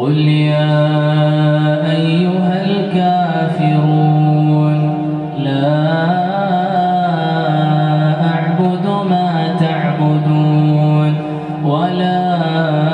قل يا أيها الكافرون لا أعبد ما تعبدون ولا أعبد